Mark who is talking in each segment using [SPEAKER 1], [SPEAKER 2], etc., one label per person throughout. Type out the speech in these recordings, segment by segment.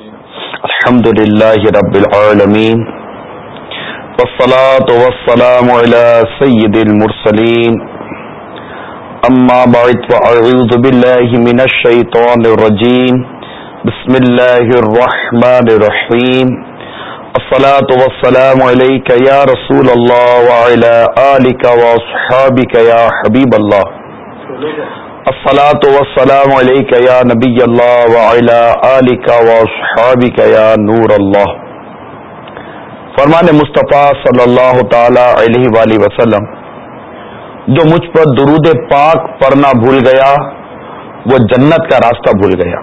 [SPEAKER 1] الحمد لله رب العالمين. والصلاة والسلام على سيد المرسلين. أما بعد فأعوذ بالله من الشيطان الرجيم. بسم الله الرحمن الرحيم. الصلاة والسلام عليك يا رسول الله وعلى آلك وأصحابك يا حبيب الله. الصلاة والسلام عليك يا نبي الله وعلى آلك وأصحابك يا نور الله. فرمان مصطفیٰ صلی اللہ تعالی علیہ وآلہ وسلم، جو مجھ پر درود پاک پڑھنا بھول گیا، وہ جنت کا راستہ بھول گیا۔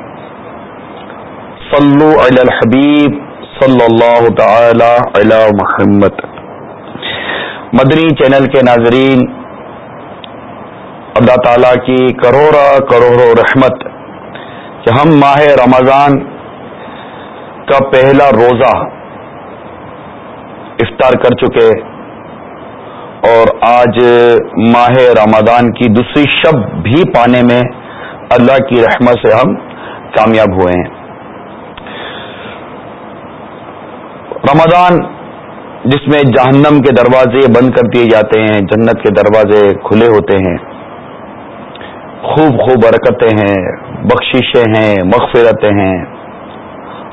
[SPEAKER 1] صلو علی الحبیب صلی اللہ تعالی علی محمد۔ مدنی چینل کے ناظرین اللہ تعالی کی کروڑا کروڑوں رحمت کہ ہم ماہ رمضان کا پہلا روزہ افطار کر چکے اور آج ماہ رمضان کی دوسری شب بھی پانے میں اللہ کی رحمت سے ہم کامیاب ہوئے ہیں۔ رمضان جس میں جہنم کے دروازے بند کر دیے جاتے ہیں، جنت کے دروازے کھلے ہوتے ہیں۔ خوب خوب برکتیں ہیں، بخششیں ہیں، مغفرتیں ہیں،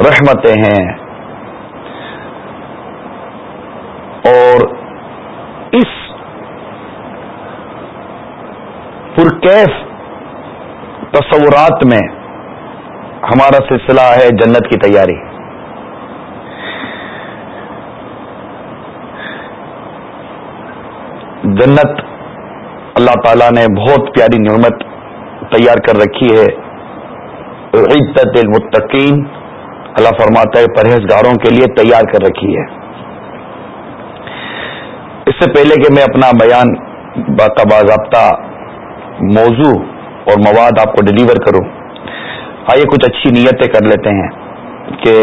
[SPEAKER 1] رحمتیں ہیں۔ اور اس پرکیف تصورات میں ہمارا سلسلہ ہے جنت کی تیاری۔ جنت اللہ تعالی نے بہت پیاری نعمت تیار کر رکھی ہے۔ عزت المتقین اللہ فرماتا ہے، پرہیزگاروں کے لیے تیار کر رکھی ہے۔ اس سے پہلے کہ میں اپنا بیان باضابطہ موضوع اور مواد آپ کو ڈلیور کروں، آئیے کچھ اچھی نیتیں کر لیتے ہیں کہ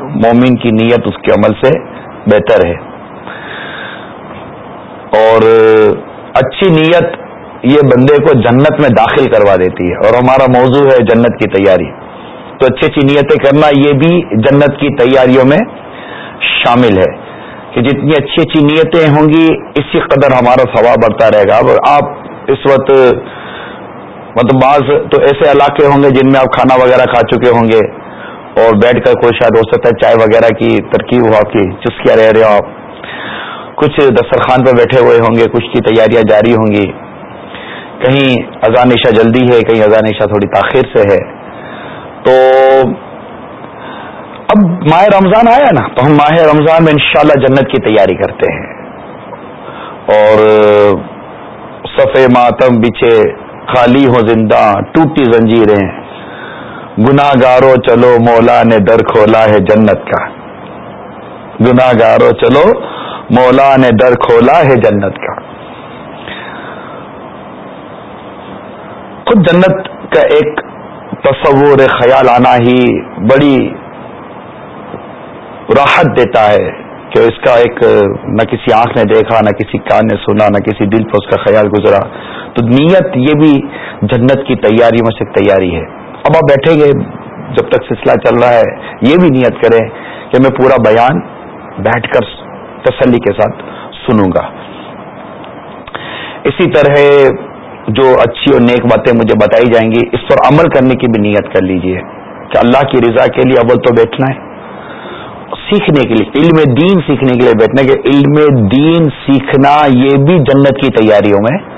[SPEAKER 1] مومن کی نیت اس کے عمل سے بہتر ہے۔ اور اچھی نیت یہ بندے کو جنت میں داخل کروا دیتی ہے اور ہمارا موضوع ہے جنت کی تیاری۔ تو اچھی اچھی نیتیں کرنا یہ بھی جنت کی تیاریوں میں شامل ہے کہ جتنی اچھی اچھی نیتیں ہوں گی، اسی قدر ہمارا ثواب بڑھتا رہے گا۔ اب آپ اس وقت مطلب بعض تو ایسے علاقے ہوں گے جن میں آپ کھانا وغیرہ کھا چکے ہوں گے اور بیٹھ کر کوئی شاید ہو سکتا ہے چائے وغیرہ کی ترکیب ہو آپ کی، چسکیاں رہ رہے ہو آپ۔ کچھ دسترخوان پہ بیٹھے ہوئے ہوں گے، کچھ کی تیاریاں جاری ہوں گی۔ کہیں اذان عشاء جلدی ہے، کہیں اذان عشاء تھوڑی تاخیر سے ہے۔ تو اب ماہ رمضان آیا نا، تو ہم ماہ رمضان میں انشاءاللہ جنت کی تیاری کرتے ہیں۔ اور صفے ماتم بچھے خالی ہو زندہ، ٹوٹی زنجیریں۔ گناہ گارو چلو، مولا نے در کھولا ہے جنت کا۔ گناہ گارو چلو، مولا نے در کھولا ہے جنت کا۔ خود جنت کا ایک تصور، خیال آنا ہی بڑی راحت دیتا ہے کہ اس کا ایک، نہ کسی آنکھ نے دیکھا، نہ کسی کان نے سنا، نہ کسی دل پر اس کا خیال گزرا۔ تو نیت یہ بھی جنت کی تیاری میں سے تیاری ہے۔ اب آپ بیٹھیں گے، جب تک سلسلہ چل رہا ہے، یہ بھی نیت کریں کہ میں پورا بیان بیٹھ کر تسلی کے ساتھ سنوں گا۔ اسی طرح جو اچھی اور نیک باتیں مجھے بتائی جائیں گی، اس پر عمل کرنے کی بھی نیت کر لیجیے۔ کہ اللہ کی رضا کے لیے اول تو بیٹھنا ہے، سیکھنے کے لیے، علم دین سیکھنے کے لیے بیٹھنا کہ علم دین سیکھنا یہ بھی جنت کی تیاریوں میں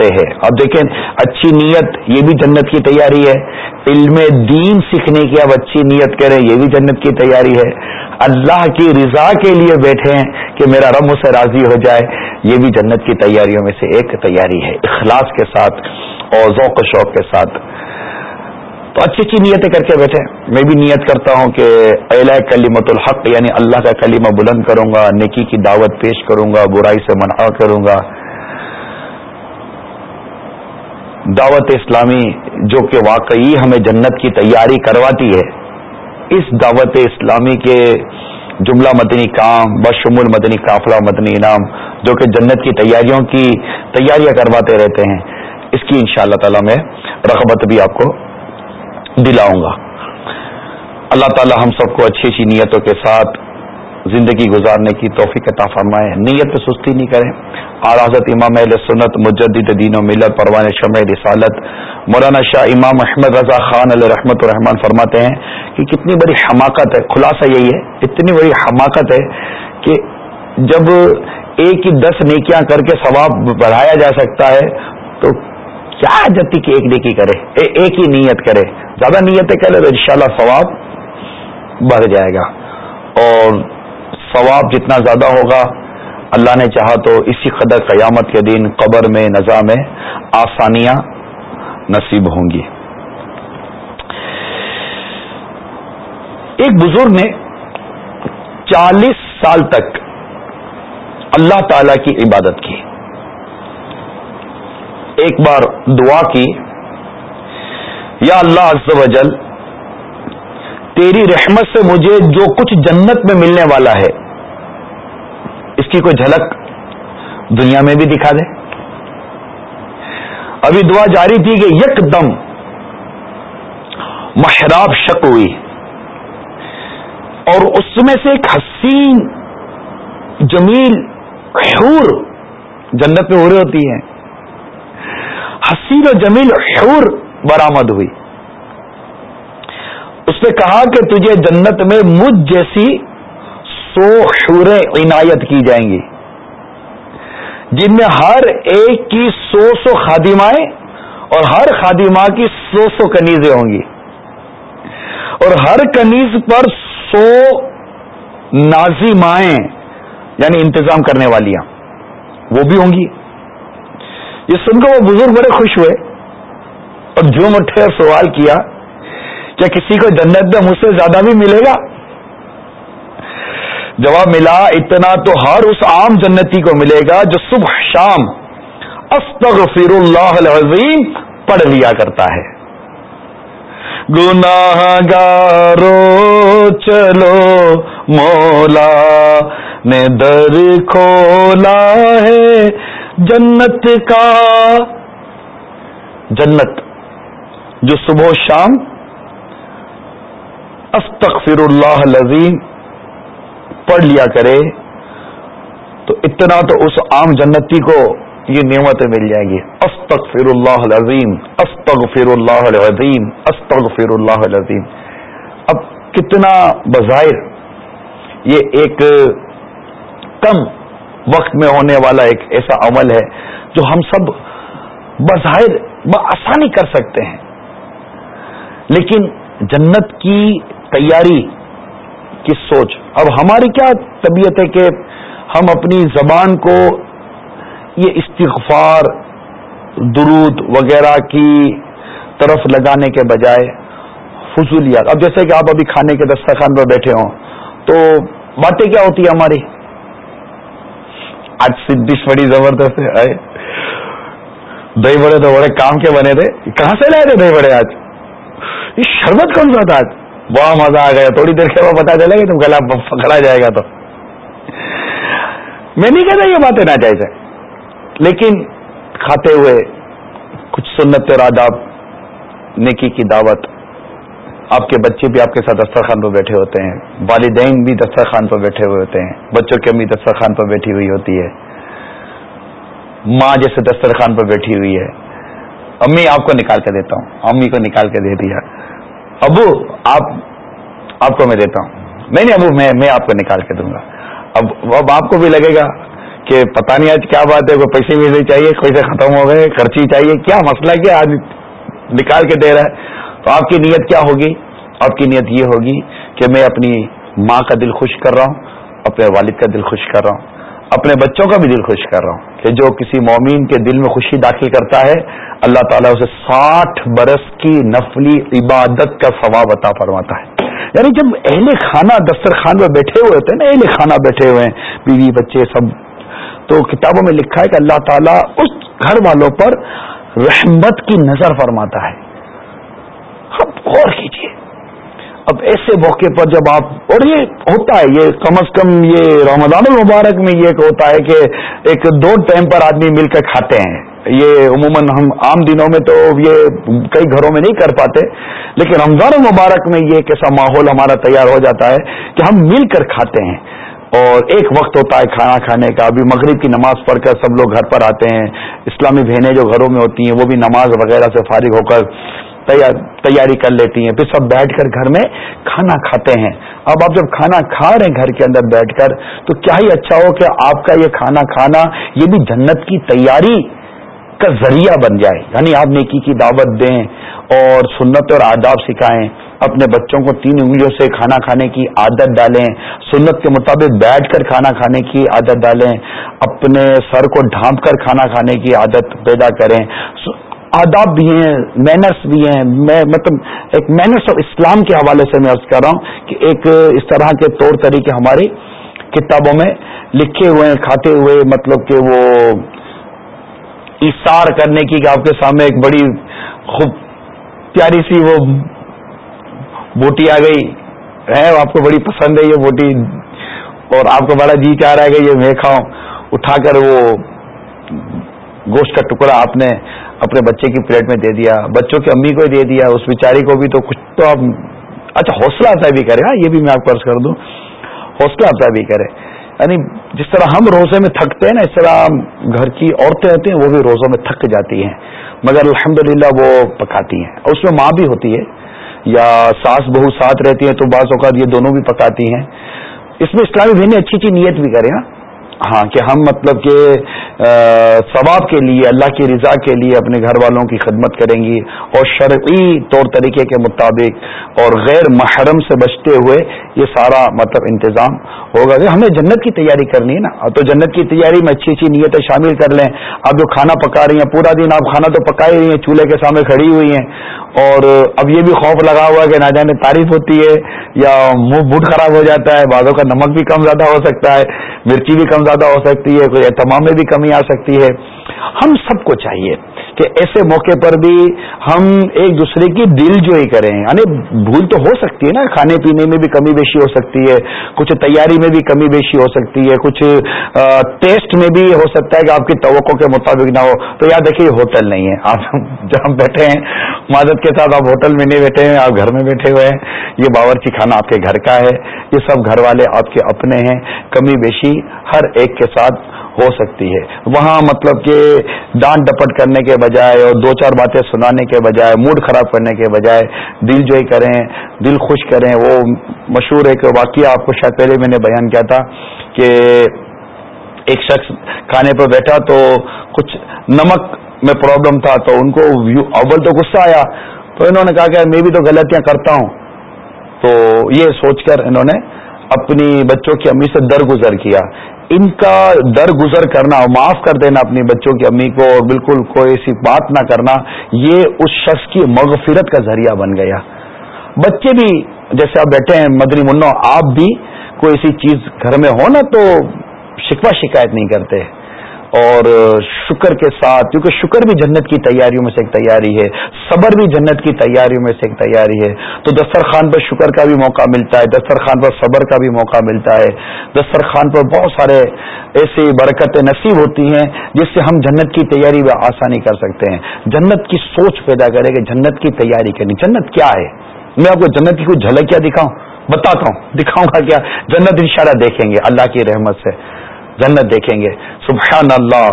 [SPEAKER 1] سے ہے۔ اب دیکھیں، اچھی نیت، یہ بھی جنت کی تیاری ہے۔ علم دین سیکھنے کی اب اچھی نیت کریں، یہ بھی جنت کی تیاری ہے۔ اللہ کی رضا کے لیے بیٹھے ہیں کہ میرا رب سے راضی ہو جائے۔ یہ بھی جنت کی تیاریوں میں سے ایک تیاری ہے۔ اخلاص کے ساتھ اور ذوق و شوق کے ساتھ۔ تو اچھی اچھی نیتیں کر کے بیٹھے۔ میں بھی نیت کرتا ہوں کہ اعلی کلیمت الحق یعنی اللہ کا کلمہ بلند کروں گا، نیکی کی دعوت پیش کروں گا، برائی سے منع کروں گا۔ دعوت اسلامی جو کہ واقعی ہمیں جنت کی تیاری کرواتی ہے، اس دعوت اسلامی کے جملہ مدنی کام، بشمول مدنی قافلہ مدنی انعام جو کہ جنت کی تیاریوں کی تیاریاں کرواتے رہتے ہیں۔ اس کی ان شاء اللہ تعالی میں رغبت بھی آپ کو دلاؤں گا۔ اللہ تعالی ہم سب کو اچھی اچھی نیتوں کے ساتھ زندگی گزارنے کی توفیق عطا فرمائے نیت پہ سستی نہیں کریں۔ اور حضرت امام اہل سنت مجدد دین و ملت پروان شمع رسالت۔ مولانا شاہ امام احمد رضا خان علیہ رحمت الرحمان فرماتے ہیں کہ کتنی بڑی حماقت ہے۔ خلاصہ یہی ہے، اتنی بڑی حماقت ہے کہ جب ایک ہی دس نیکیاں کر کے ثواب بڑھایا جا سکتا ہے، تو کیا جتی کہ ایک نیکی کرے؟ ایک ہی نیت کرے۔ زیادہ نیتیں کرے تو انشاءاللہ ثواب بڑھ جائے گا۔ اور ثواب جتنا زیادہ ہوگا، اللہ نے چاہا تو اسی قدر قیامت کے دن قبر میں نظام میں آسانیاں نصیب ہوں گی۔ ایک بزرگ نے چالیس سال تک اللہ تعالی کی عبادت کی۔ ایک بار دعا کی، یا اللہ عز و جل تیری رحمت سے مجھے جو کچھ جنت میں ملنے والا ہے، اس کی کوئی جھلک دنیا میں بھی دکھا دے۔ ابھی دعا جاری تھی کہ یک دم محراب شک ہوئی۔ اور اس میں سے ایک حسین جمیل حور جنت میں ہو رہی ہوتی ہے حسین و جمیل حور برامد ہوئی۔ اس نے کہا کہ تجھے جنت میں مجھ جیسی سو شوریں عنایت کی جائیں گی، جن میں ہر ایک کی سو سو خادمائیں اور ہر خادمہ کی سو سو کنیزیں ہوں گی۔ اور ہر کنیز پر سو نازیمائیں یعنی انتظام کرنے والیاں، وہ بھی ہوں گی۔ یہ سن کر وہ بزرگ بڑے خوش ہوئے اور جو مٹھے سوال کیا کیا کسی کو جنت میں مجھ سے زیادہ بھی ملے گا؟ جواب ملا، اتنا تو ہر اس عام جنتی کو ملے گا جو صبح شام استغفر اللہ العظیم پڑھ لیا کرتا ہے۔ گناہ گارو چلو، مولا نے در کھولا ہے جنت کا۔ جنت جو صبح و شام استغفر اللہ العظیم پڑھ لیا کرے، تو اتنا تو اس عام جنتی کو یہ نعمتیں مل جائیں گی۔ استغفر اللہ العظیم استغفر اللہ العظیم استغفر اللہ العظیم۔ اب کتنا بظاہر یہ ایک کم وقت میں ہونے والا ایک ایسا عمل ہے جو ہم سب بظاہر بآسانی کر سکتے ہیں۔ لیکن جنت کی تیاری کی سوچ۔ اب ہماری کیا طبیعت ہے کہ ہم اپنی زبان کو یہ استغفار، درود وغیرہ کی طرف لگانے کے بجائے فضولیات۔ اب جیسے کہ آپ ابھی کھانے کے دسترخوان پر بیٹھے ہوں، تو باتیں کیا ہوتی ہے ہماری؟ آج ڈش بڑی زبردست ہے دہی بڑے تو بڑے کام کے بنے تھے۔ کہاں سے لائے تھے دہی بڑے آج؟ یہ شربت کون سا تھا آج؟ بڑا مزہ آ گیا، تھوڑی دیر کے بعد پتا چلے گا تم گلا پکڑا جائے گا تو۔ میں نہیں کہتا یہ باتیں نہ جائز لیکن کھاتے ہوئے کچھ سنت اور آداب، نیکی کی دعوت، آپ کے بچے بھی آپ کے ساتھ دسترخوان پہ بیٹھے ہوتے ہیں، والدین بھی دسترخوان پہ بیٹھے ہوئے ہوتے ہیں، بچوں کی امی دسترخوان پہ بیٹھی ہوئی ہوتی ہے۔ ماں جیسے دسترخوان پہ بیٹھی ہوئی ہے۔ امی آپ کو نکال کے دیتا ہوں، امی کو نکال کے دے دیا۔ ابو، آپ آپ کو میں دیتا ہوں۔ نہیں نہیں ابو، میں میں آپ کو نکال کے دوں گا۔ اب اب آپ کو بھی لگے گا کہ پتہ نہیں آج کیا بات ہے، کوئی پیسے ویسے چاہیے کوئی سے ختم ہو گئے، خرچی چاہیے، کیا مسئلہ کیا آج نکال کے دے رہا ہے؟ تو آپ کی نیت کیا ہوگی؟ آپ کی نیت یہ ہوگی کہ میں اپنی ماں کا دل خوش کر رہا ہوں، اپنے والد کا دل خوش کر رہا ہوں۔ اپنے بچوں کا بھی دل خوش کر رہا ہوں کہ جو کسی مومین کے دل میں خوشی داخل کرتا ہے، اللہ تعالیٰ اسے ساٹھ برس کی نفلی عبادت کا ثواب عطا فرماتا ہے۔ یعنی جب اہل خانہ دسترخوان میں بیٹھے ہوئے ہوتے ہیں نا، اہل خانہ بیٹھے ہوئے ہیں، بیوی، بچے سب۔ تو کتابوں میں لکھا ہے کہ اللہ تعالیٰ اس گھر والوں پر رحمت کی نظر فرماتا ہے۔ آپ غور کیجیے اب ایسے موقع پر جب آپ اور یہ ہوتا ہے، یہ کم از کم یہ رمضان المبارک میں یہ ہوتا ہے کہ ایک دو ٹائم پر آدمی مل کر کھاتے ہیں۔ یہ عموماً ہم عام دنوں میں تو یہ کئی گھروں میں نہیں کر پاتے، لیکن رمضان مبارک میں یہ ایک ایسا ماحول ہمارا تیار ہو جاتا ہے کہ ہم مل کر کھاتے ہیں۔ اور ایک وقت ہوتا ہے کھانا کھانے کا، ابھی مغرب کی نماز پڑھ کر سب لوگ گھر پر آتے ہیں۔ اسلامی بہنیں جو گھروں میں ہوتی ہیں، وہ بھی نماز وغیرہ سے فارغ ہو کر تیاری کر لیتی ہیں، پھر سب بیٹھ کر گھر میں کھانا کھاتے ہیں۔ اب آپ جب کھانا کھا رہے ہیں گھر کے اندر بیٹھ کر، تو کیا ہی اچھا ہو کہ آپ کا یہ کھانا کھانا یہ بھی جنت کی تیاری کا ذریعہ بن جائے۔ یعنی آپ نیکی کی دعوت دیں اور سنت اور آداب سکھائیں۔ اپنے بچوں کو تین انگلیوں سے کھانا کھانے کی عادت ڈالیں۔ سنت کے مطابق بیٹھ کر کھانا کھانے کی عادت ڈالیں۔ اپنے سر کو ڈھانپ کر کھانا کھانے کی عادت پیدا کریں۔ آداب بھی ہیں مینرس بھی ہیں۔ میں مطلب ایک مینرس آف اسلام کے حوالے سے میں عرض کر رہا ہوں کہ ایک اس طرح کے طور طریقے ہماری کتابوں میں لکھے ہوئے ہیں، کھاتے ہوئے مطلب کہ وہ اشار کرنے کی کہ آپ کے سامنے ایک بڑی خوب پیاری سی وہ بوٹی آ گئی۔ ہے، آپ کو بڑی پسند ہے یہ بوٹی۔ اور آپ کو بڑا جی چاہ رہا ہے کہ یہ میں کھاؤں۔ اٹھا کر وہ گوشت کا ٹکڑا آپ نے اپنے بچے کی پلیٹ میں دے دیا، بچوں کی امی کو دے دیا، اس بیچاری کو بھی تو کچھ تو آپ اچھا حوصلہ افزائی بھی کرے ہاں یہ بھی میں آپ کو عرض کر دوں، حوصلہ افزائی بھی کرے۔ یعنی جس طرح ہم روزے میں تھکتے ہیں نا، اس طرح گھر کی عورتیں ہوتی ہیں، وہ بھی روزوں میں تھک جاتی ہیں، مگر الحمد وہ پکاتی ہیں۔ اور اس میں ماں بھی ہوتی ہے، یا ساس بہو ساتھ رہتی ہیں تو بعض اوقات یہ دونوں بھی پکاتی ہیں۔ اس میں اسلامی بہنیں اچھی اچھی نیت بھی کریں ہاں ہاں کہ ہم مطلب کہ ثواب کے لیے، اللہ کی رضا کے لیے اپنے گھر والوں کی خدمت کریں گی اور شرعی طور طریقے کے مطابق اور غیر محرم سے بچتے ہوئے یہ سارا مطلب انتظام ہوگا۔ کہ ہمیں جنت کی تیاری کرنی ہے نا تو جنت کی تیاری میں اچھی اچھی نیتیں شامل کر لیں۔ آپ جو کھانا پکا رہی ہیں، پورا دن آپ کھانا تو پکا ہی رہی ہیں، چولہے کے سامنے کھڑی ہوئی ہیں۔ اور اب یہ بھی خوف لگا ہوا ہے کہ نہ جانے تعریف ہوتی ہے یا منہ بوٹ خراب ہو جاتا ہے، بعضوں کا نمک بھی کم زیادہ ہو سکتا ہے، مرچی بھی کم زیادہ ہو سکتی ہے، کوئی اہتمام میں بھی کمی آ سکتی ہے۔ ہم سب کو چاہیے کہ ایسے موقع پر بھی ہم ایک دوسرے کی دل جوئی کریں۔ یعنی بھول تو ہو سکتی ہے نا، کھانے پینے میں بھی کمی بیشی ہو سکتی ہے، کچھ تیاری میں بھی کمی بیشی ہو سکتی ہے، کچھ ٹیسٹ میں بھی ہو سکتا ہے کہ آپ کی توقع کے مطابق نہ ہو۔ تو یاد دیکھیے ہوٹل نہیں ہے۔ آپ جب ہم بیٹھے ہیں مادت کے ساتھ آپ ہوٹل میں نہیں بیٹھے ہیں، آپ گھر میں بیٹھے ہوئے ہیں۔ یہ باورچی خانہ آپ کے گھر کا ہے۔ یہ سب گھر والے آپ کے اپنے ہیں۔ کمی بیشی ہر ایک کے ساتھ ہو سکتی ہے۔ وہاں مطلب کہ ڈانٹ ڈپٹ کرنے کے بجائے اور دو چار باتیں سنانے کے بجائے، موڈ خراب کرنے کے بجائے دل جوئی کریں، دل خوش کریں۔ وہ مشہور ایک واقعہ آپ کو شاید پہلے میں نے بیان کیا تھا کہ ایک شخص کھانے پر بیٹھا تو کچھ نمک میں پرابلم تھا تو ان کو اول تو غصہ آیا، تو انہوں نے کہا کہ میں بھی تو غلطیاں کرتا ہوں۔ تو یہ سوچ کر انہوں نے اپنی بچوں کی امی سے درگزر کیا۔ ان کا در گزر کرنا معاف کر دینا اپنی بچوں کی امی کو اور بالکل کوئی ایسی بات نہ کرنا، یہ اس شخص کی مغفرت کا ذریعہ بن گیا۔ بچے بھی جیسے آپ بیٹھے ہیں مدنی منو آپ بھی کوئی ایسی چیز گھر میں ہو نا تو شکوا شکایت نہیں کرتے۔ اور شکر کے ساتھ، کیونکہ شکر بھی جنت کی تیاریوں میں سے ایک تیاری ہے، صبر بھی جنت کی تیاریوں میں سے ایک تیاری ہے۔ تو دسترخوان پر شکر کا بھی موقع ملتا ہے، دسترخوان پر صبر کا بھی موقع ملتا ہے۔ دسترخوان پر بہت سارے ایسی برکتیں نصیب ہوتی ہیں، جس سے ہم جنت کی تیاری میں آسانی کر سکتے ہیں۔ جنت کی سوچ پیدا کرے کہ جنت کی تیاری کرنی، جنت کیا ہے؟ میں آپ کو جنت کی کوئی جھلک کیا دکھاؤں، بتاتا ہوں، دکھاؤں گا کیا؟ جنت انشاءاللہ دیکھیں گے، اللہ کی رحمت سے۔ جنت دیکھیں گے۔ سبحان اللہ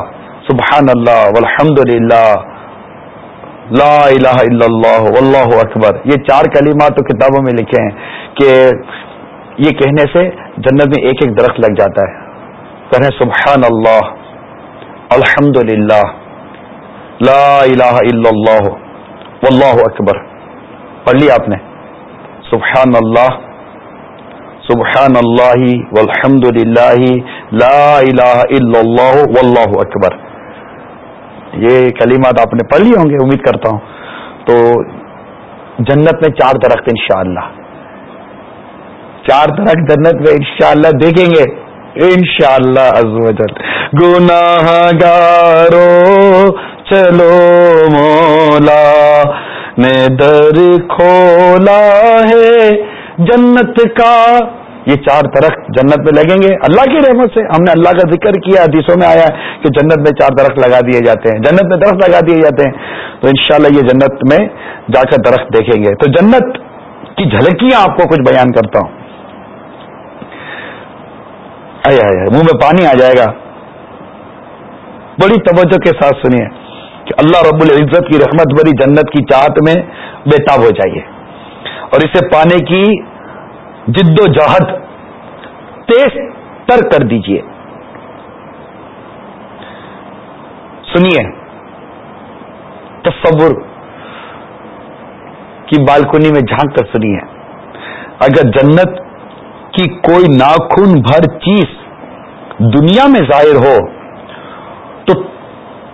[SPEAKER 1] سبحان اللہ والحمد للہ لا الہ الا اللہ، واللہ اکبر۔ یہ چار کلمات تو کتابوں میں لکھے ہیں کہ یہ کہنے سے جنت میں ایک ایک درخت لگ جاتا ہے۔ کہیں سبحان اللہ الحمد للہ لا الہ الا اللہ، واللہ اکبر۔ پڑھ لی آپ نے۔ سبحان اللہ سبحان اللہ والحمد للہ لا الہ الا اللہ واللہ اکبر یہ کلمات آپ نے پڑھ لی ہوں گے امید کرتا ہوں تو جنت میں چار درخت انشاءاللہ چار درخت جنت میں انشاءاللہ دیکھیں گے انشاءاللہ شاء گناہ گارو چلو مولا نے در کھولا ہے جنت کا یہ چار درخت جنت میں لگیں گے۔ اللہ کی رحمت سے ہم نے اللہ کا ذکر کیا، حدیثوں میں آیا کہ جنت میں چار درخت لگا دیے جاتے ہیں۔ جنت میں درخت لگا دیے جاتے ہیں۔ تو انشاءاللہ یہ جنت میں جا کر درخت دیکھیں گے۔ تو جنت کی جھلکیاں آپ کو کچھ بیان کرتا ہوں۔ منہ میں پانی آ جائے گا۔ بڑی توجہ کے ساتھ سنیے کہ اللہ رب العزت کی رحمت بری جنت کی چاہت میں بےتاب ہو جائیے۔ اور اسے پانے کی جد و جہد تیز تر کر دیجیے سنیے، تصور کی بالکنی میں جھانک کر سنیے۔ اگر جنت کی کوئی ناخن بھر چیز دنیا میں ظاہر ہو، تو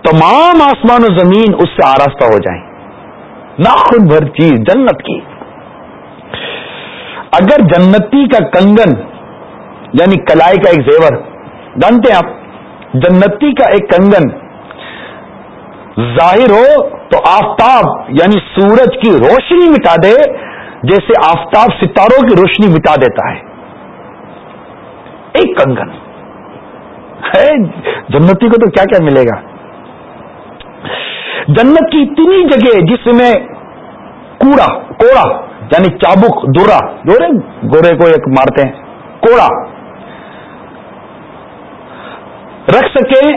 [SPEAKER 1] تمام آسمان و زمین اس سے آراستہ ہو جائیں۔ ناخن بھر چیز جنت کی۔ اگر جنتی کا کنگن یعنی کلائی کا ایک زیور، جانتے ہیں آپ؟ جنتی کا ایک کنگن ظاہر ہو تو آفتاب یعنی سورج کی روشنی مٹا دے، جیسے آفتاب ستاروں کی روشنی مٹا دیتا ہے۔ ایک کنگن۔ ہے، جنتی کو تو کیا کیا ملے گا؟ جنت کی اتنی جگہ جس میں کوڑا کوڑا یعنی چابک دورا دورے گورے کو ایک مارتے ہیں، کوڑا۔ رکھ سکے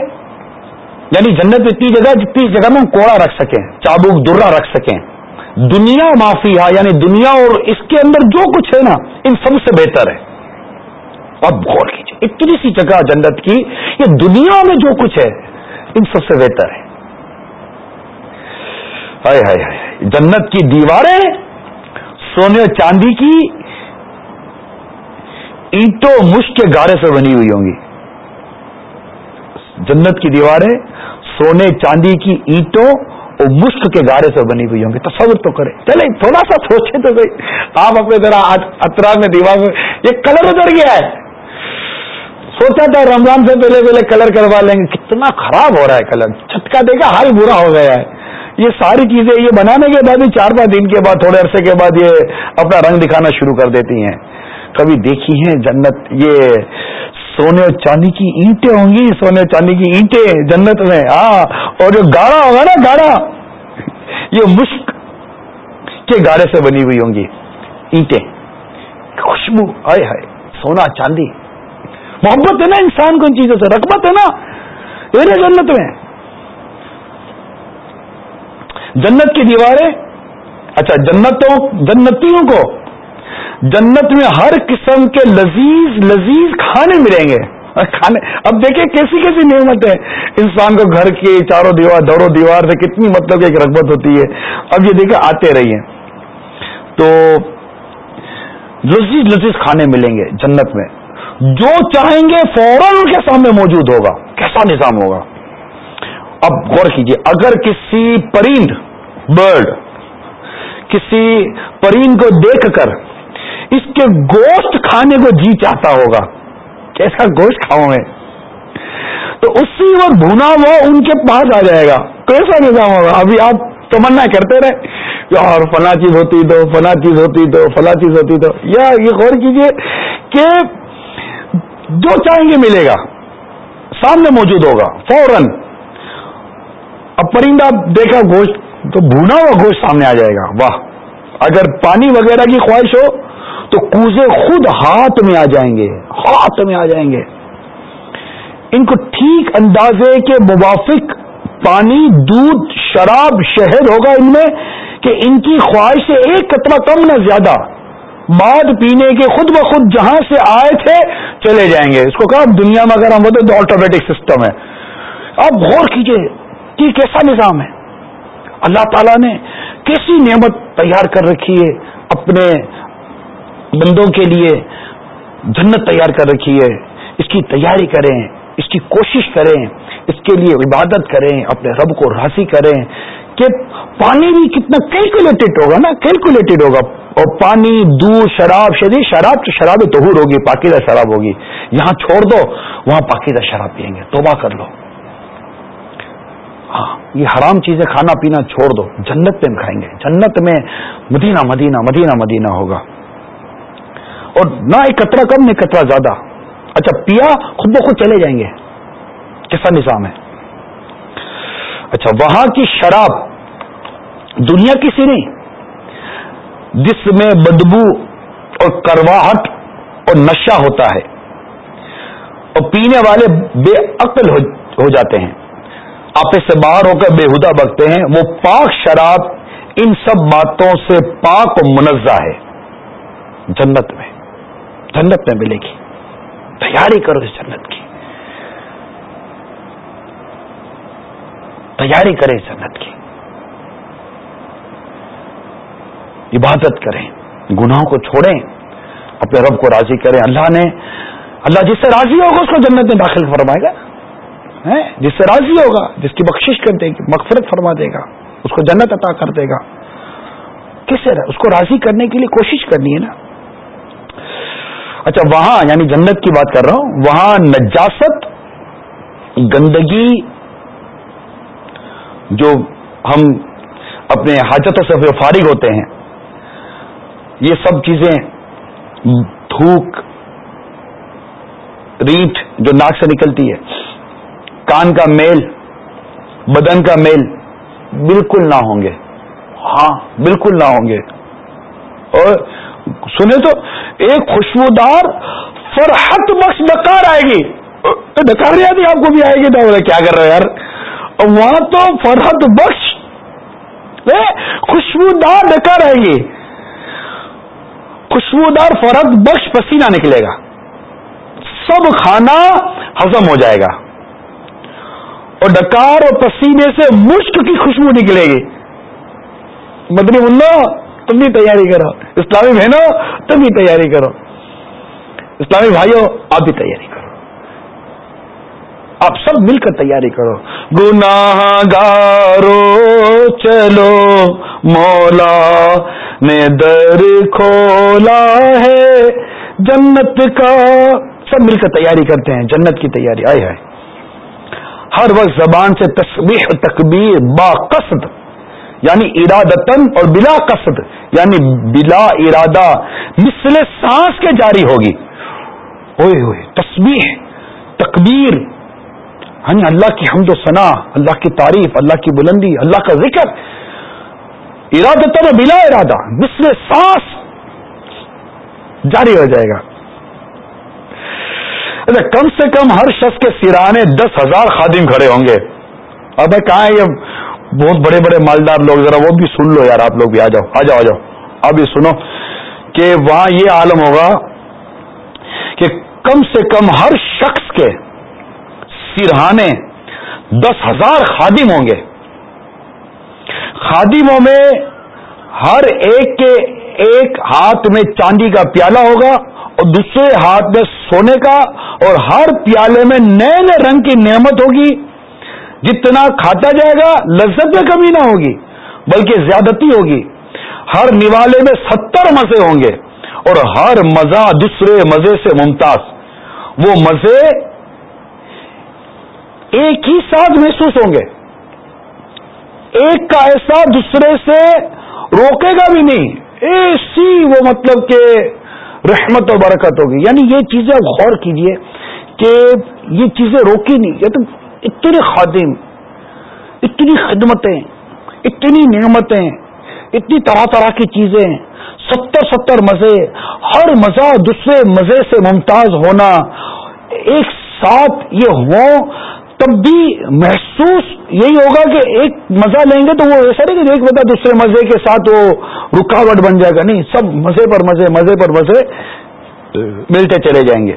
[SPEAKER 1] یعنی جنت اتنی جگہ جتنی جگہ میں کوڑا رکھ سکیں، چابک درا رکھ سکیں۔ دنیا مافیا یعنی دنیا اور اس کے اندر جو کچھ ہے نا، ان سب سے بہتر ہے۔ اب غور کیجیے اتنی سی جگہ جنت کی، یہ دنیا میں جو کچھ ہے، ان سب سے بہتر ہے۔ ہائے ہائے ہائے، جنت کی دیواریں سونے اور چاندی کی اینٹوں مشک کے گارے سے بنی ہوئی ہوں گی۔ جنت کی دیواریں سونے چاندی کی اینٹوں اور مشک کے گارے سے بنی ہوئی ہوں گی۔ تصور تو کرے چلے، تھوڑا سا سوچے تو صحیح آپ اپنے ذرا اطراف میں دیوار میں، یہ کلر اتر گیا ہے۔ سوچا تھا رمضان سے پہلے پہلے کلر کروا لیں گے۔ کتنا خراب ہو رہا ہے کلر۔ چھٹکا دے گا، حال برا ہو گیا ہے۔ یہ ساری چیزیں، یہ بنانے کے بعد چار پانچ دن کے بعد، تھوڑے عرصے کے بعد یہ اپنا رنگ دکھانا شروع کر دیتی ہیں۔ کبھی دیکھی ہیں جنت، یہ سونے اور چاندی کی اینٹیں ہوں گی، سونے اور چاندی کی اینٹیں جنت میں۔ ہاں اور جو گاڑا ہوگا نا، گاڑا۔ یہ مشک کے گاڑے سے بنی ہوئی ہوں گی۔ اینٹیں۔ خوشبو، ہائے ہائے، سونا چاندی۔ محبت ہے نا انسان کو ان چیزوں سے رقبت ہے نا جنت میں۔ جنت کی دیواریں اچھا جنتوں، جنتیوں کو۔ جنت میں ہر قسم کے لذیذ لذیذ کھانے ملیں گے۔ کھانے، اب دیکھیں کیسی کیسی نعمت ہے انسان کو گھر کے چاروں دیوار دوڑوں دیوار سے کتنی مطلب ایک رغبت ہوتی ہے۔ اب یہ دیکھیں آتے رہیے۔ تو لذیذ لذیذ کھانے ملیں گے جنت میں۔ جو چاہیں گے فوراً ان کے سامنے موجود ہوگا۔ کیسا نظام ہوگا؟ اب غور کیجیے اگر کسی پرند برڈ کسی پرین کو دیکھ کر اس کے گوشت کھانے کو جی چاہتا ہوگا، کیسا گوشت کھاؤں میں؟ تو اسی وقت بھونا وہ ان کے پاس آ جائے گا۔ کیسا نظام ہوگا؟ ابھی آپ تمنا کرتے رہے۔ یار، فلاں چیز ہوتی تو، فلاں چیز ہوتی تو، فلاں چیز ہوتی تو۔ یا یہ غور کیجیے کہ جو چاہیں گے ملے گا، سامنے موجود ہوگا، فوراً۔ اب پرندہ دیکھا گوشت تو بھونا ہوا گوشت سامنے آ جائے گا۔ واہ! اگر پانی وغیرہ کی خواہش ہو تو کوزے خود ہاتھ میں آ جائیں گے۔ ہاتھ میں آ جائیں گے۔ ان کو ٹھیک اندازے کے موافق پانی، دودھ، شراب، شہد ہوگا ان میں کہ ان کی خواہش سے ایک قطرہ کم نہ زیادہ بعد پینے کے خود بخود جہاں سے آئے تھے چلے جائیں گے۔ اس کو کہا دنیا میں اگر ہم ہوتے تو آٹومیٹک سسٹم ہے۔ آپ غور کیجیے۔ کہ کیسا نظام ہے؟ اللہ تعالیٰ نے کیسی نعمت تیار کر رکھی ہے؟ اپنے بندوں کے لیے جنت تیار کر رکھی ہے۔ اس کی تیاری کریں، اس کی کوشش کریں، اس کے لیے عبادت کریں، اپنے رب کو راضی کریں کہ پانی بھی کتنا کیلکولیٹڈ ہوگا نا؟ کیلکولیٹڈ ہوگا۔ اور پانی، دودھ، شراب شدید شراب تو شراب توہور ہوگی، پاکیزہ شراب ہوگی۔ یہاں چھوڑ دو، وہاں پاکیزہ شراب پئیں گے۔ توبہ کر لو۔ ہاں، یہ حرام چیزیں کھانا پینا چھوڑ دو، جنت میں کھائیں گے۔ جنت میں مدینہ مدینہ مدینہ مدینہ ہوگا۔ اور نہ ایک کترا کم، نہ کترا زیادہ۔ اچھا پیا خود بخود چلے جائیں گے۔ کیسا نظام ہے؟ اچھا وہاں کی شراب دنیا کی سی نہیں۔ جس میں بدبو اور کرواہٹ اور نشہ ہوتا ہے اور پینے والے بے عقل ہو جاتے ہیں۔ آپے سے باہر ہو کر بےحدہ بکتے ہیں، وہ پاک شراب ان سب باتوں سے پاک و منزہ ہے۔ جنت میں جنت میں ملے گی۔ تیاری کرو اس جنت کی۔ تیاری کریں جنت کی۔ عبادت کریں، گناہوں کو چھوڑیں، اپنے رب کو راضی کریں۔ اللہ نے، اللہ جس سے راضی ہوگا، اس کو جنت میں داخل فرمائے گا۔ جس سے راضی ہوگا، جس کی بخشش کر دے گی مغفرت فرما دے گا، اس کو جنت عطا کر دے گا۔ کس سے اس کو راضی کرنے کے لیے کوشش کرنی ہے نا۔ اچھا وہاں یعنی جنت کی بات کر رہا ہوں، وہاں نجاست، گندگی، جو ہم اپنے حاجتوں سے فارغ ہوتے ہیں، یہ سب چیزیں تھوک ریٹ جو ناک سے نکلتی ہے۔ کان کا میل، بدن کا میل بالکل نہ ہوں گے۔ ہاں بالکل نہ ہوں گے۔ اور سنے تو، ایک خوشبودار فرحت بخش ڈکار آئے گی۔ ڈکار نہیں، آپ کو بھی آئے گی، تو کیا کر رہے یار؟ وہاں تو فرحت بخش خوشبودار ڈکار آئے گی۔ خوشبودار فرحت بخش پسینہ نکلے گا۔ سب کھانا ہزم ہو جائے گا۔ اور ڈکار اور پسینے سے مشک کی خوشبو نکلے گی۔ مدنی ملا، تم بھی تیاری کرو۔ اسلامی بہنوں، تم بھی تیاری کرو۔ اسلامی بھائیوں، آپ بھی تیاری کرو۔ آپ سب مل کر تیاری کرو۔ گناہ گارو چلو، مولا نے در کھولا ہے۔ جنت کا، سب مل کر تیاری کرتے ہیں۔ جنت کی تیاری، آئے آئے۔ ہر وقت زبان سے تصویر تکبیر با قصد یعنی ارادتن اور بلا قصد یعنی بلا ارادہ، مثل سانس کے جاری ہوگی۔ ہوئے ہوئے تصویر تکبیر۔ یعنی اللہ کی حمد و ثنا، اللہ کی تعریف، اللہ کی بلندی، اللہ کا ذکر۔ ارادتن اور بلا ارادہ، مثل سانس جاری ہو جائے گا۔ کم سے کم ہر شخص کے سرانے دس ہزار خادم کھڑے ہوں گے۔ اب کہاں ہے یہ بہت بڑے بڑے مالدار لوگ، ذرا وہ بھی سن لو یار، آپ لوگ بھی آ جاؤ آ جاؤ آ جاؤ۔ اب یہ سنو کہ وہاں یہ عالم ہوگا کہ کم سے کم ہر شخص کے سرہانے دس ہزار خادم ہوں گے۔ خادموں میں ہر ایک کے ایک ہاتھ میں چاندی کا پیالہ ہوگا اور دوسرے ہاتھ میں سونے کا اور ہر پیالے میں نئے نئے رنگ کی نعمت ہوگی۔ جتنا کھاتا جائے گا، لذت میں کمی نہ ہوگی، بلکہ زیادتی ہوگی۔ ہر نوالے میں ستر مزے ہوں گے اور ہر مزہ دوسرے مزے سے ممتاز۔ وہ مزے ایک ہی ساتھ محسوس ہوں گے۔ ایک کا ایسا دوسرے سے روکے گا بھی نہیں۔ ایسی وہ مطلب کہ رحمت و برکت ہوگی۔ یعنی یہ چیزیں غور کیجیے کہ یہ چیزیں روکی نہیں، یہ تو اتنے خادم، اتنی خدمتیں، اتنی نعمتیں، اتنی طرح طرح کی چیزیں، ستر ستر مزے، ہر مزہ دوسرے مزے سے ممتاز ہونا، ایک ساتھ یہ ہوں تب بھی محسوس یہی ہوگا کہ ایک مزہ لیں گے تو وہ ایسا نہیں کہ ایک مزہ دوسرے مزے کے ساتھ وہ رکاوٹ بن جائے گا۔ نہیں، سب مزے پر مزے مزے پر مزے ملتے چلے جائیں گے۔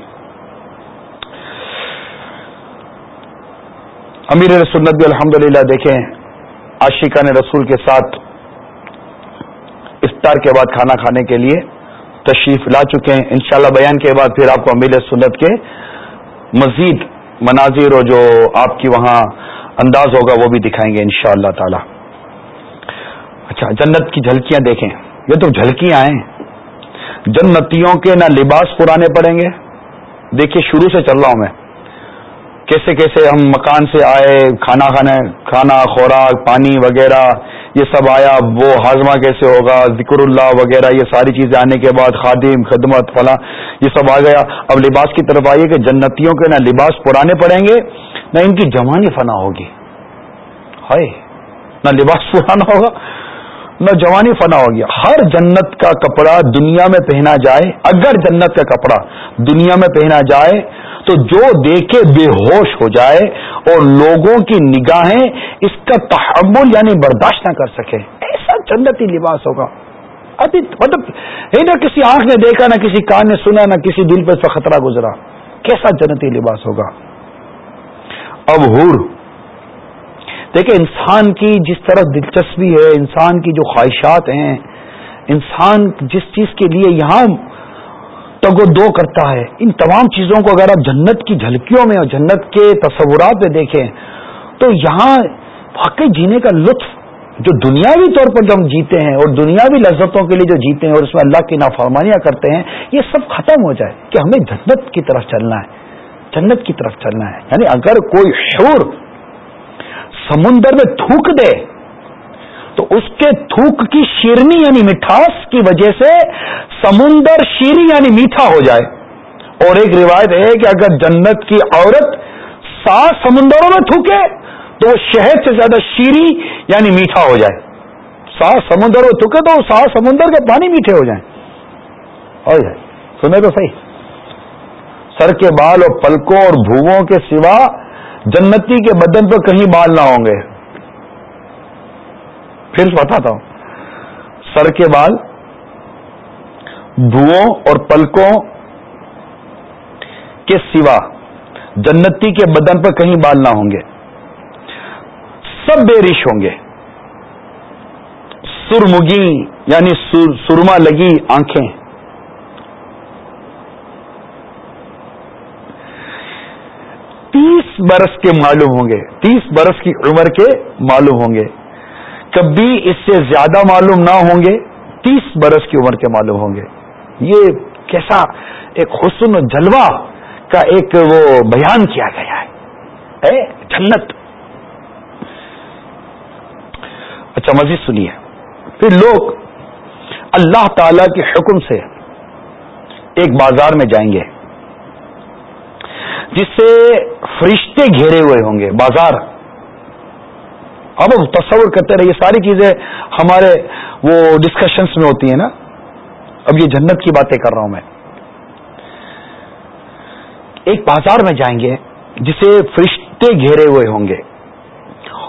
[SPEAKER 1] امیر سنت بھی الحمد للہ دیکھیں عاشقہ نے رسول کے ساتھ افطار کے بعد کھانا کھانے کے لیے تشریف لا چکے ہیں۔ انشاءاللہ بیان کے بعد پھر آپ کو امیر سنت کے مزید مناظر اور جو آپ کی وہاں انداز ہوگا وہ بھی دکھائیں گے ان شاء اللہ تعالی۔ اچھا جنت کی جھلکیاں دیکھیں۔ یہ تو جھلکیاں ہیں۔ جنتیوں کے نہ لباس پرانے پڑیں گے۔ دیکھیے، شروع سے چل رہا ہوں میں۔ کیسے کیسے ہم مکان سے آئے، کھانا کھانے، کھانا، خوراک، پانی وغیرہ یہ سب آیا، وہ ہاضمہ کیسے ہوگا، ذکر اللہ وغیرہ، یہ ساری چیزیں آنے کے بعد خادم، خدمت، فلاں، یہ سب آ گیا۔ اب لباس کی طرف آئیے کہ جنتیوں کے نہ لباس پرانے پڑیں گے، نہ ان کی جوانی فنا ہوگی۔ ہائے، نہ لباس پرانا ہوگا، نہ جوانی فنا ہوگی۔ ہر جنت کا کپڑا دنیا میں پہنا جائے، اگر جنت کا کپڑا دنیا میں پہنا جائے تو جو دیکھے بے ہوش ہو جائے اور لوگوں کی نگاہیں اس کا تحمل یعنی برداشت نہ کر سکے۔ ایسا جنتی لباس ہوگا۔ مطلب نہ کسی آنکھ نے دیکھا، نہ کسی کان نے سنا، نہ کسی دل پہ اس خطرہ گزرا۔ کیسا جنتی لباس ہوگا؟ اب ہور۔ دیکھیں، انسان کی جس طرح دلچسپی ہے، انسان کی جو خواہشات ہیں، انسان جس چیز کے لیے یہاں تگ و دو کرتا ہے۔ ان تمام چیزوں کو اگر آپ جنت کی جھلکیوں میں اور جنت کے تصورات میں دیکھیں، تو یہاں واقعی جینے کا لطف جو دنیاوی طور پر جو ہم جیتے ہیں اور دنیاوی لذتوں کے لیے جو جیتے ہیں اور اس میں اللہ کی نافرمانیاں کرتے ہیں، یہ سب ختم ہو جائے کہ ہمیں جنت کی طرف چلنا ہے۔ جنت کی طرف چلنا ہے۔ یعنی اگر کوئی شور سمندر میں تھوک دے تو اس کے تھوک کی شیرنی یعنی مٹھاس کی وجہ سے سمندر شیری یعنی میٹھا ہو جائے۔ اور ایک روایت ہے کہ اگر جنت کی عورت سات سمندروں میں تھوکے تو وہ شہد سے زیادہ شیری یعنی میٹھا ہو جائے۔ سات سمندروں میں تھوکے تو سات سمندر کے پانی میٹھے ہو جائیں۔ اور سنے تو صحیح۔ سر کے بال اور پلکوں اور بھووں کے سوا جنتی کے بدن پہ کہیں بال نہ ہوں گے۔ پھر بتاتا ہوں سر کے بال، بھوؤں اور پلکوں کے سوا جنتی کے بدن پر کہیں بال نہ ہوں گے۔ سب بے رش ہوں گے۔ سرمگی یعنی سرما لگی آنکھیں۔ تیس برس کے معلوم ہوں گے۔ تیس برس کی عمر کے معلوم ہوں گے۔ کبھی اس سے زیادہ معلوم نہ ہوں گے، تیس برس کی عمر کے معلوم ہوں گے۔ یہ کیسا ایک حسن و جلوہ کا ایک وہ بیان کیا گیا ہے۔ اے جنت۔ اچھا مزید سنیے۔ پھر لوگ اللہ تعالی کے حکم سے ایک بازار میں جائیں گے، جس سے فرشتے گھیرے ہوئے ہوں گے، بازار۔ اب تصور کرتے رہے یہ ساری چیزیں ہمارے وہ ڈسکشنس میں ہوتی ہیں نا۔ اب یہ جنت کی باتیں کر رہا ہوں میں۔ ایک بازار میں جائیں گے جسے فرشتے گھیرے ہوئے ہوں گے۔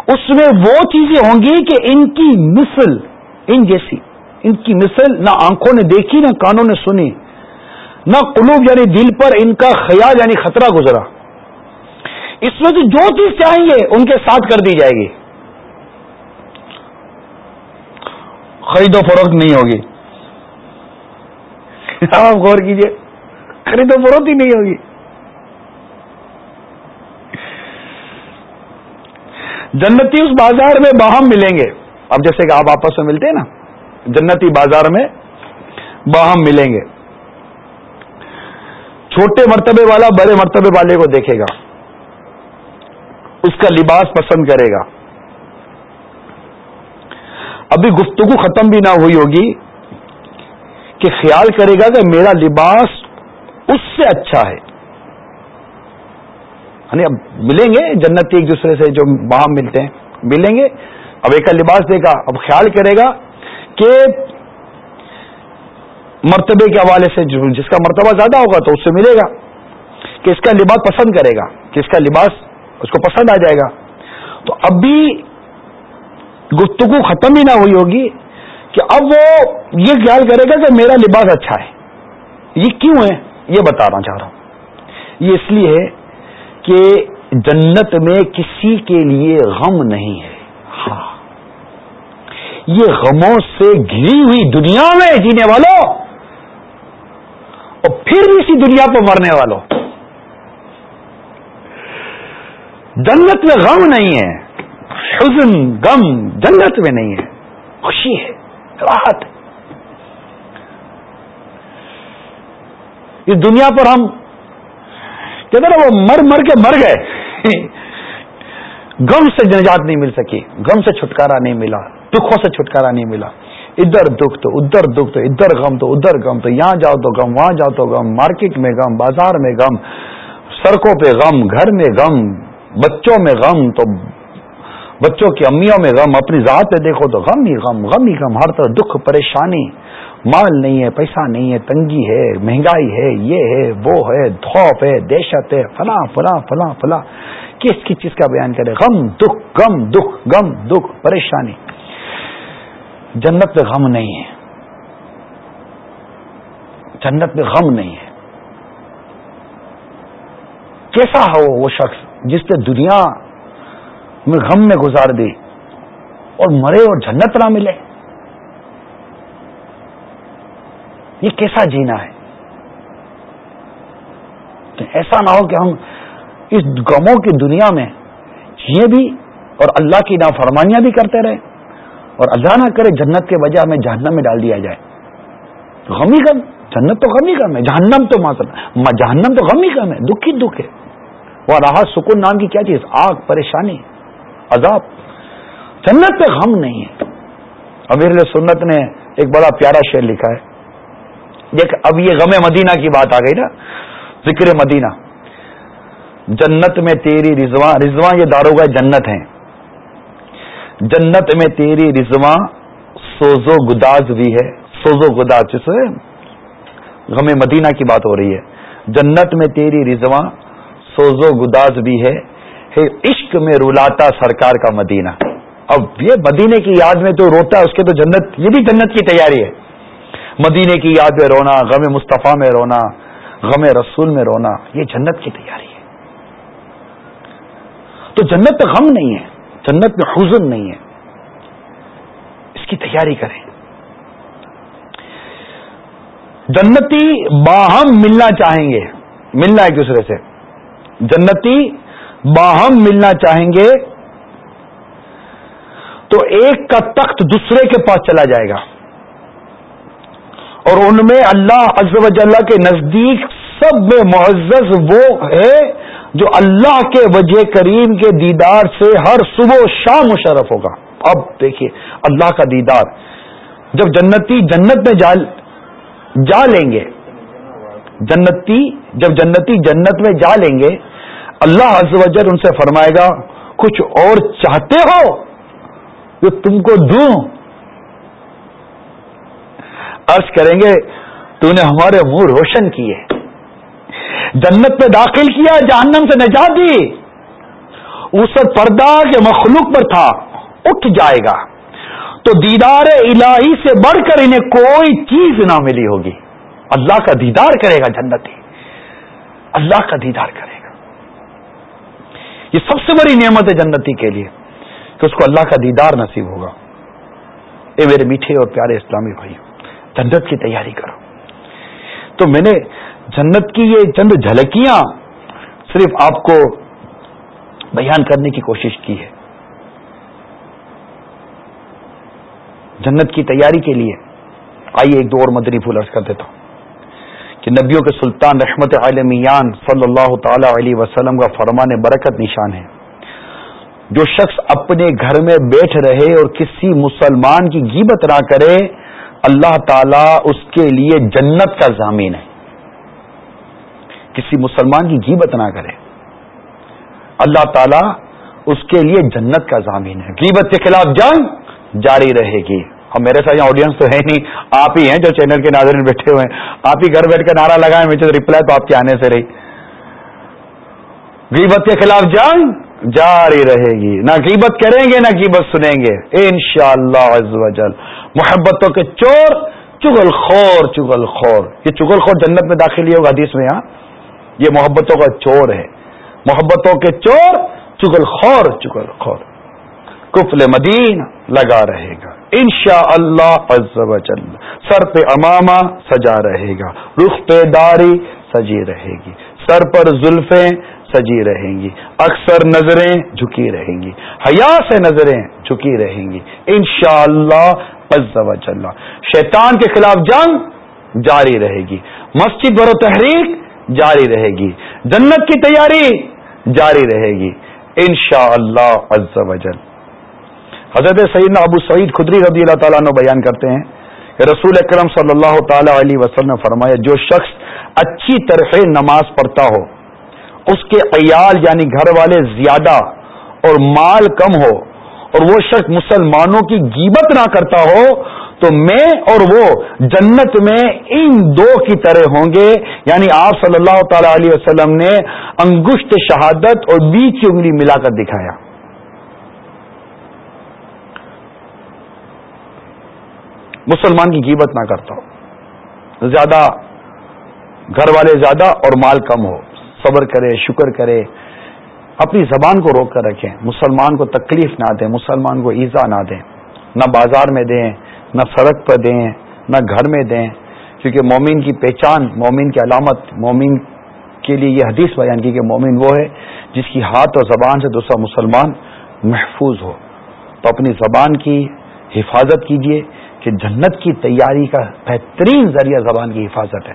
[SPEAKER 1] اس میں وہ چیزیں ہوں گی کہ ان کی مثل، ان جیسی، ان کی مثل نہ آنکھوں نے دیکھی، نہ کانوں نے سنی، نہ قلوب یعنی دل پر ان کا خیال یعنی خطرہ گزرا۔ اس میں سے جو چیز چاہیں گے ان کے ساتھ کر دی جائے گی۔ خرید و فروخت نہیں ہوگی۔ آپ غور کیجیے خرید و فروخت ہی نہیں ہوگی۔ جنتی اس بازار میں باہم ملیں گے۔ اب جیسے کہ آپ آپس میں ملتے ہیں نا، جنتی بازار میں باہم ملیں گے۔ چھوٹے مرتبے والا بڑے مرتبے والے کو دیکھے گا۔ اس کا لباس پسند کرے گا۔ ابھی گفتگو ختم بھی نہ ہوئی ہوگی کہ خیال کرے گا کہ میرا لباس اس سے اچھا ہے۔ یعنی اب ملیں گے جنت ایک دوسرے سے جو وہاں ملتے ہیں، ملیں گے۔ اب ایک کا لباس دے گا، اب خیال کرے گا کہ مرتبے کے حوالے سے جس کا مرتبہ زیادہ ہوگا تو اس سے ملے گا۔ کہ اس کا لباس پسند کرے گا، کہ اس کا لباس اس کو پسند آ جائے گا۔ تو اب بھی گفتگو ختم ہی نہ ہوئی ہوگی کہ اب وہ یہ خیال کرے گا کہ میرا لباس اچھا ہے۔ یہ کیوں ہے؟ یہ بتانا چاہ رہا ہوں۔ یہ اس لیے ہے کہ جنت میں کسی کے لیے غم نہیں ہے۔ ہاں۔ یہ غموں سے گھری ہوئی دنیا میں جینے والوں اور پھر بھی اسی دنیا پر مرنے والوں۔ جنت میں غم نہیں ہے۔ حزن، غم جنت میں نہیں ہے۔ خوشی ہے، راحت۔ ہے اس دنیا پر ہم کہتے نا وہ مر مر کے مر گئے۔ غم سے نجات نہیں مل سکی، غم سے چھٹکارا نہیں ملا، دکھوں سے چھٹکارا نہیں ملا۔ ادھر دکھ تو ادھر دکھ تو ادھر غم تو ادھر غم تو، یہاں جاؤ تو غم، وہاں جاؤ تو غم۔ مارکیٹ میں غم، بازار میں غم، سڑکوں پہ غم، گھر میں غم، بچوں میں غم تو بچوں کی امیوں میں غم، اپنی ذات پہ دیکھو تو غم ہی غم غم ہی غم، ہر طرح دکھ، پریشانی، مال نہیں ہے، پیسہ نہیں ہے، تنگی ہے، مہنگائی ہے، یہ ہے، وہ ہے، دھوپ ہے، دہشت ہے، فلاں فلاں فلاں فلاں۔ کس کی چیز کا بیان کرے؟ غم، دکھ غم دکھ غم، دکھ، پریشانی۔ جنت پہ غم نہیں ہے۔ جنت پہ غم نہیں ہے۔ کیسا ہو وہ شخص جس نے دنیا میں غم میں گزار دی اور مرے اور جنت نہ ملے۔ یہ کیسا جینا ہے؟ ایسا نہ ہو کہ ہم اس غموں کی دنیا میں یہ بھی اور اللہ کی نافرمانیاں بھی کرتے رہے اور اللہ نہ کرے جنت کے وجہ ہمیں جہنم میں ڈال دیا جائے۔ غم ہی غم، جنت تو غم ہی غم ہے، جہنم تو ماں جہنم تو غم ہی غم ہے، دکھ ہی دکھ ہے۔ وہ راحت سکون نام کی کیا چیز؟ آگ، پریشانی۔ عذاب۔ جنت پہ غم نہیں ہے۔ امیر سنت نے ایک بڑا پیارا شعر لکھا ہے۔ دیکھ، اب یہ غم مدینہ کی بات آ گئی نا۔ ذکر مدینہ۔ جنت میں تیری رضواں رضواں یہ داروگا جنت ہیں۔ جنت میں تیری رضواں سوزو گداز بھی ہے۔ سوزو گداز جس غم مدینہ کی بات ہو رہی ہے۔ جنت میں تیری رضواں سوزو گداز بھی ہے۔ عشق میں رولاتا سرکار کا مدینہ۔ اب یہ مدینے کی یاد میں تو روتا ہے، اس کے تو جنت، یہ بھی جنت کی تیاری ہے۔ مدینے کی یاد میں رونا، غم مصطفیٰ میں رونا، غم رسول میں رونا، یہ جنت کی تیاری ہے۔ تو جنت میں غم نہیں ہے، جنت میں حزن نہیں ہے۔ اس کی تیاری کریں۔ جنتی باہم ملنا چاہیں گے، ملنا ایک دوسرے سے۔ جنتی باہم ملنا چاہیں گے، تو ایک کا تخت دوسرے کے پاس چلا جائے گا۔ اور ان میں اللہ عز و جلہ کے نزدیک سب میں معزز وہ ہے جو اللہ کے وجہ کریم کے دیدار سے ہر صبح و شام مشرف ہوگا۔ اب دیکھیے، اللہ کا دیدار۔ جب جنتی جنت میں جا جا لیں گے، جنتی جب جنتی جنت میں جا لیں گے اللہ عز و جل ان سے فرمائے گا، کچھ اور چاہتے ہو جو تم کو دوں۔ عرض کریں گے تو نے ہمارے منہ روشن کیے۔ جنت میں داخل کیا، جہنم سے نجات دی۔ اس پردہ کے مخلوق پر تھا، اٹھ جائے گا۔ تو دیدار الہی سے بڑھ کر انہیں کوئی چیز نہ ملی ہوگی۔ اللہ کا دیدار کرے گا جنتی۔ اللہ کا دیدار کرے گا۔ یہ سب سے بڑی نعمت ہے جنتی کے لیے کہ اس کو اللہ کا دیدار نصیب ہوگا۔ اے میرے میٹھے اور پیارے اسلامی بھائی جنت کی تیاری کرو۔ تو میں نے جنت کی یہ چند جھلکیاں صرف آپ کو بیان کرنے کی کوشش کی ہے۔ جنت کی تیاری کے لیے، آئیے ایک دو اور مدری پھول عرض کر دیتا ہوں۔ کہ نبیوں کے سلطان رحمت عالمیان صلی اللہ تعالی علیہ وسلم کا فرمان برکت نشان ہے۔ جو شخص اپنے گھر میں بیٹھ رہے اور کسی مسلمان کی گیبت نہ کرے، اللہ تعالی اس کے لیے جنت کا ضامین ہے۔ کسی مسلمان کی غیبت نہ کرے۔ اللہ تعالی اس کے لیے جنت کا ضامین ہے۔ غیبت کے خلاف جنگ جاری رہے گی۔ اور میرے ساتھ یہاں آڈینس تو ہے نہیں۔ آپ ہی ہیں جو چینل کے ناظرین بیٹھے ہوئے ہیں۔ آپ ہی گھر بیٹھ کے نعرہ لگائے مجھے ریپلائی تو آپ کے آنے سے رہی۔ غیبت کے خلاف جنگ جاری رہے گی۔ نہ غیبت کریں گے، نہ غیبت سنیں گے۔ ان شاء اللہ محبتوں کے چور چگل خور چگل خور۔ یہ چگل خور جنت میں داخل ہوگا حدیث میں یہاں یہ محبتوں کا چور ہے۔ محبتوں کے چور چگل خور چگل خور۔ کفل مدین لگا رہے گا۔ ان شاء اللہ سر پہ اماما سجا رہے گا، رخ پہ داری سجی رہے گی، سر پر زلفیں سجی رہیں گی، اکثر نظریں جھکی رہیں گی، حیا سے نظریں جھکی رہیں گی۔ ان شاء اللہ شیطان کے خلاف جنگ جاری رہے گی، مسجد برو تحریک جاری رہے گی، جنت کی تیاری جاری رہے گی۔ ان شاء اللہ حضرت سیدنا ابو سعید خدری رضی اللہ تعالیٰ نے بیان کرتے ہیں کہ رسول اکرم صلی اللہ تعالی علیہ وسلم نے فرمایا، جو شخص اچھی طرح نماز پڑھتا ہو، اس کے عیال یعنی گھر والے زیادہ اور مال کم ہو اور وہ شخص مسلمانوں کی گیبت نہ کرتا ہو، تو میں اور وہ جنت میں ان دو کی طرح ہوں گے۔ یعنی آپ صلی اللہ تعالی علیہ وسلم نے انگشت شہادت اور بیچ کی انگلی ملا کر دکھایا۔ مسلمان کی قیمت نہ کرتا ہو۔ زیادہ گھر والے زیادہ اور مال کم ہو۔ صبر کرے، شکر کرے۔ اپنی زبان کو روک کر رکھیں۔ مسلمان کو تکلیف نہ دیں، مسلمان کو ایزا نہ دیں۔ نہ بازار میں دیں، نہ سڑک پر دیں، نہ گھر میں دیں۔ کیونکہ مومن کی پہچان، مومن کی علامت، مومن کے لیے یہ حدیث بیان کی کہ مومن وہ ہے جس کی ہاتھ اور زبان سے دوسرا مسلمان محفوظ ہو۔ تو اپنی زبان کی حفاظت کیجیے کہ جنت کی تیاری کا بہترین ذریعہ زبان کی حفاظت ہے۔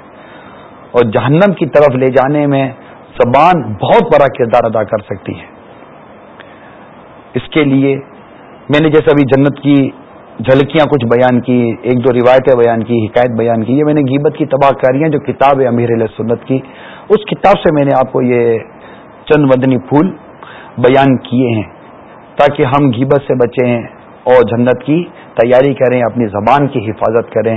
[SPEAKER 1] اور جہنم کی طرف لے جانے میں زبان بہت بڑا کردار ادا کر سکتی ہے۔ اس کے لیے میں نے جیسے ابھی جنت کی جھلکیاں کچھ بیان کی، ایک دو روایتیں بیان کی، حکایت بیان کی، یہ میں نے گیبت کی تباہ کاریاں جو کتاب ہے امیر علیہ سنت کی۔ اس کتاب سے میں نے آپ کو یہ چند مدنی پھول بیان کیے ہیں تاکہ ہم گیبت سے بچیں اور جنت کی تیاری کریں اپنی زبان کی حفاظت کریں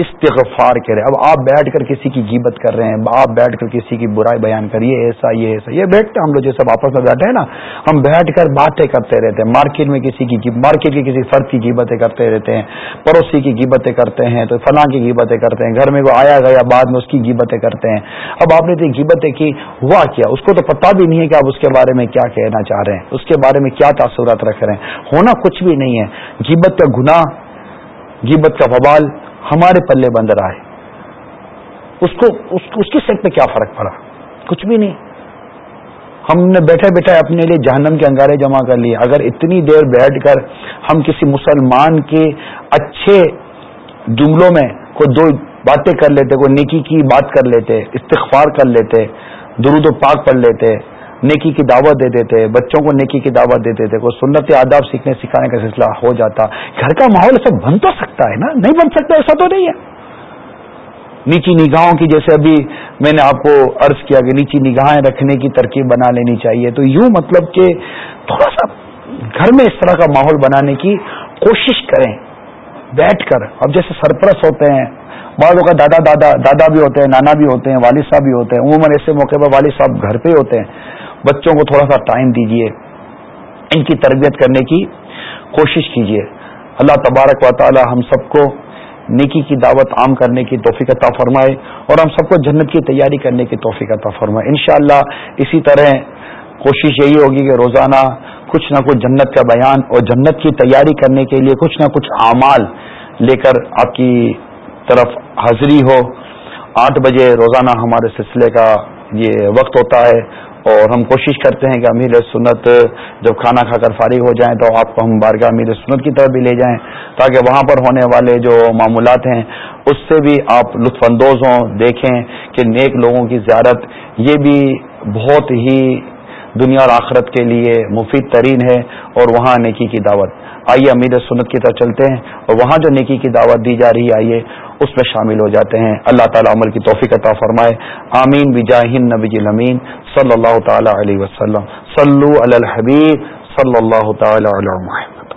[SPEAKER 1] استغفار کرے۔ اب آپ بیٹھ کر کسی کی گیبت کر رہے ہیں، آپ بیٹھ کر کسی کی برائی بیان کریے ایسا، یہ ایسا، یہ بیٹھتے ہم لوگ جیسے آپس میں بیٹھے ہیں نا۔ ہم بیٹھ کر باتیں کرتے رہتے ہیں۔ مارکیٹ میں کسی کی مارکیٹ کے کسی فرد کی گیبتیں کرتے رہتے ہیں، پڑوسی کی گیبتیں کرتے ہیں، تو فلاں کی گیبتیں کرتے ہیں، گھر میں وہ آیا گیا بعد میں اس کی گیبتیں کرتے ہیں۔ اب آپ نے تو گیبتیں کی، ہوا کیا؟ اس کو تو پتا بھی نہیں ہے کہ آپ اس کے بارے میں کیا کہنا چاہ رہے ہیں۔ اس کے بارے میں کیا تاثرات رکھ رہے ہیں؟ ہونا کچھ بھی نہیں ہے۔ گیبت کا گناہ گیبت کا بوال ہمارے پلے بند رہا ہے اس کو، اس کی سیٹ پہ کیا فرق پڑا؟ کچھ بھی نہیں۔ ہم نے بیٹھے بیٹھے اپنے لیے جہنم کے انگارے جمع کر لیے۔ اگر اتنی دیر بیٹھ کر ہم کسی مسلمان کے اچھے جملوں میں کوئی دو باتیں کر لیتے، کوئی نیکی کی بات کر لیتے، استغفار کر لیتے، درود و پاک پڑھ لیتے نیکی کی دعوت دے دیتے، بچوں کو نیکی کی دعوت دے دیتے، کوئی سنت آداب سیکھنے سکھانے کا سلسلہ ہو جاتا۔ گھر کا ماحول ایسا بن تو سکتا ہے نا؟ نہیں بن سکتا، ایسا تو نہیں ہے۔ نیچی نگاہوں کی جیسے ابھی میں نے آپ کو عرض کیا کہ نیچی نگاہیں رکھنے کی ترکیب بنا لینی چاہیے۔ تو یوں مطلب کہ تھوڑا سا گھر میں اس طرح کا ماحول بنانے کی کوشش کریں۔ بیٹھ کر، اب جیسے سرپرست ہوتے ہیں، بعض کا دادا دادا دادا بھی ہوتے ہیں، نانا بھی ہوتے ہیں، والد صاحب بھی ہوتے ہیں۔ عموماً ایسے موقع پر والد صاحب گھر پہ ہوتے ہیں۔ بچوں کو تھوڑا سا ٹائم دیجیے ان کی تربیت کرنے کی کوشش کیجیے اللہ تبارک و تعالی ہم سب کو نیکی کی دعوت عام کرنے کی توفیق عطا فرمائے اور ہم سب کو جنت کی تیاری کرنے کی توفیق عطا فرمائے۔ انشاءاللہ اسی طرح کوشش یہی ہوگی کہ روزانہ کچھ نہ کچھ جنت کا بیان اور جنت کی تیاری کرنے کے لیے کچھ نہ کچھ اعمال لے کر آپ کی طرف حاضری ہو۔ آٹھ بجے روزانہ ہمارے سلسلے کا یہ وقت ہوتا ہے۔ اور ہم کوشش کرتے ہیں کہ امیر سنت جب کھانا کھا کر فارغ ہو جائیں تو آپ کو ہم بارگاہ امیر سنت کی طرف بھی لے جائیں تاکہ وہاں پر ہونے والے جو معمولات ہیں، اس سے بھی آپ لطف اندوز ہوں، دیکھیں کہ نیک لوگوں کی زیارت، یہ بھی بہت ہی دنیا اور آخرت کے لیے مفید ترین ہے اور وہاں نیکی کی دعوت۔ آئیے امیر سنت کی طرح چلتے ہیں اور وہاں جو نیکی کی دعوت دی جا رہی ہے، آئیے اس میں شامل ہو جاتے ہیں۔ اللہ تعالیٰ عمل کی توفیق عطا فرمائے۔ آمین۔ بجاہن نبی الامین صلی اللہ تعالی علیہ وسلم۔ صلو علی الحبیب صلی اللہ تعالی علیہ